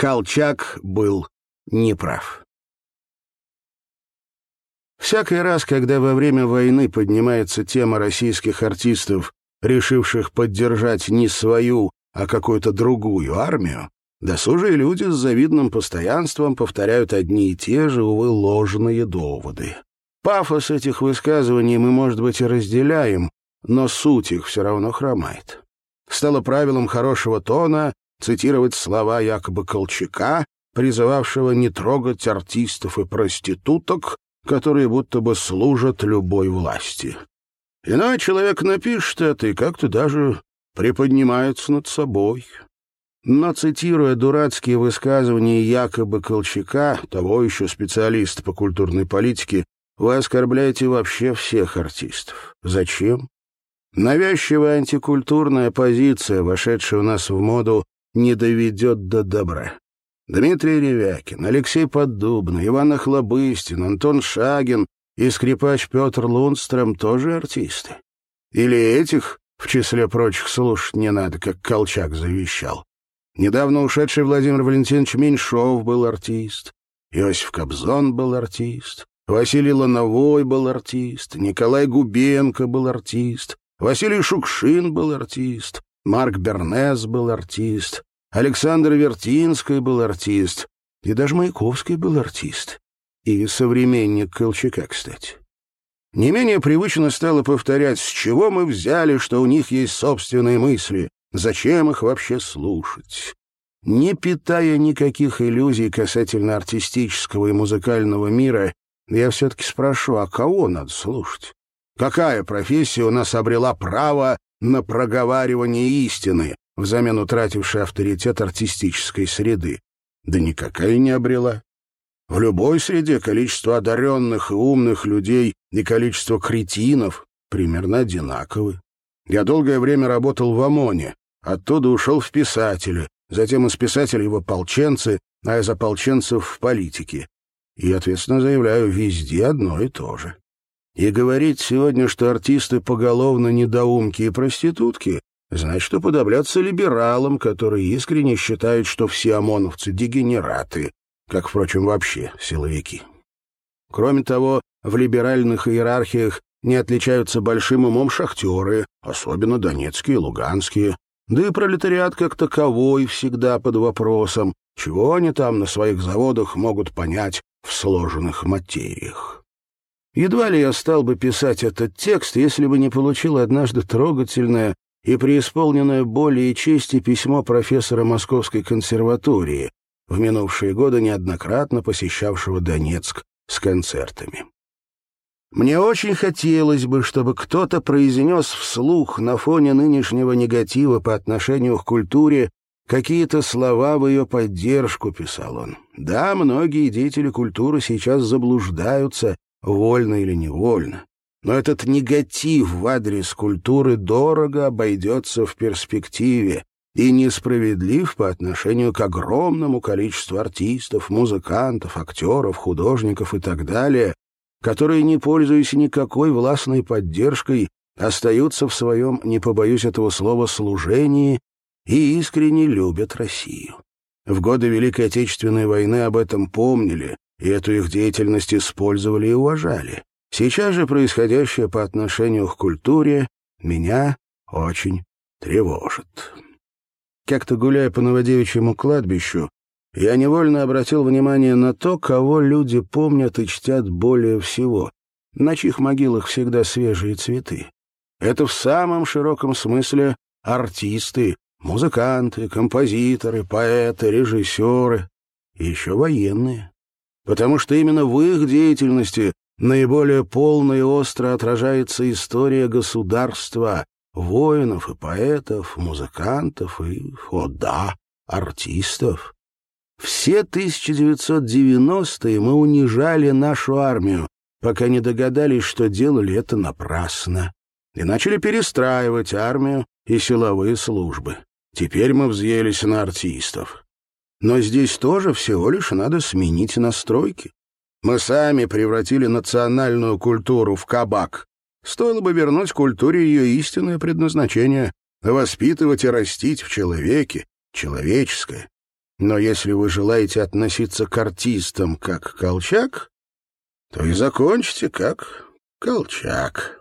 Колчак был неправ. Всякий раз, когда во время войны поднимается тема российских артистов, решивших поддержать не свою, а какую-то другую армию, досужие люди с завидным постоянством повторяют одни и те же, увы, ложные доводы. Пафос этих высказываний мы, может быть, и разделяем, но суть их все равно хромает. Стало правилом хорошего тона цитировать слова якобы Колчака, призывавшего не трогать артистов и проституток, которые будто бы служат любой власти. Иной человек напишет это и как-то даже приподнимается над собой. Но, цитируя дурацкие высказывания якобы Колчака, того еще специалиста по культурной политике, вы оскорбляете вообще всех артистов. Зачем? Навязчивая антикультурная позиция, вошедшая у нас в моду, не доведет до добра. Дмитрий Ревякин, Алексей Поддубный, Иван Охлобыстин, Антон Шагин и скрипач Петр Лундстром тоже артисты. Или этих, в числе прочих, слушать не надо, как Колчак завещал. Недавно ушедший Владимир Валентинович Меньшов был артист, Иосиф Кобзон был артист, Василий Лановой был артист, Николай Губенко был артист, Василий Шукшин был артист, Марк Бернес был артист, Александр Вертинский был артист, и даже Маяковский был артист. И современник Колчака, кстати. Не менее привычно стало повторять, с чего мы взяли, что у них есть собственные мысли, зачем их вообще слушать. Не питая никаких иллюзий касательно артистического и музыкального мира, я все-таки спрошу, а кого надо слушать? Какая профессия у нас обрела право на проговаривание истины, взамен утратившей авторитет артистической среды. Да никакая не обрела. В любой среде количество одаренных и умных людей и количество кретинов примерно одинаковы. Я долгое время работал в ОМОНе, оттуда ушел в писатели, затем из писателей в ополченцы, а из ополченцев в политике. И, ответственно заявляю, везде одно и то же. И говорить сегодня, что артисты поголовно недоумки и проститутки, значит уподобляться либералам, которые искренне считают, что все ОМОНовцы — дегенераты, как, впрочем, вообще силовики. Кроме того, в либеральных иерархиях не отличаются большим умом шахтеры, особенно донецкие и луганские, да и пролетариат как таковой всегда под вопросом, чего они там на своих заводах могут понять в сложенных материях. Едва ли я стал бы писать этот текст, если бы не получил однажды трогательное и преисполненное боли и чести письмо профессора Московской консерватории, в минувшие годы неоднократно посещавшего Донецк с концертами. Мне очень хотелось бы, чтобы кто-то произнес вслух на фоне нынешнего негатива по отношению к культуре какие-то слова в ее поддержку, писал он. Да, многие деятели культуры сейчас заблуждаются, вольно или невольно. Но этот негатив в адрес культуры дорого обойдется в перспективе и несправедлив по отношению к огромному количеству артистов, музыкантов, актеров, художников и так далее, которые, не пользуясь никакой властной поддержкой, остаются в своем, не побоюсь этого слова, служении и искренне любят Россию. В годы Великой Отечественной войны об этом помнили, и эту их деятельность использовали и уважали. Сейчас же происходящее по отношению к культуре меня очень тревожит. Как-то гуляя по Новодевичьему кладбищу, я невольно обратил внимание на то, кого люди помнят и чтят более всего, на чьих могилах всегда свежие цветы. Это в самом широком смысле артисты, музыканты, композиторы, поэты, режиссеры и еще военные. Потому что именно в их деятельности наиболее полно и остро отражается история государства, воинов и поэтов, музыкантов и, о да, артистов. Все 1990-е мы унижали нашу армию, пока не догадались, что делали это напрасно, и начали перестраивать армию и силовые службы. Теперь мы взъелись на артистов. Но здесь тоже всего лишь надо сменить настройки. Мы сами превратили национальную культуру в кабак. Стоило бы вернуть культуре ее истинное предназначение — воспитывать и растить в человеке человеческое. Но если вы желаете относиться к артистам как Колчак, то и закончите как Колчак.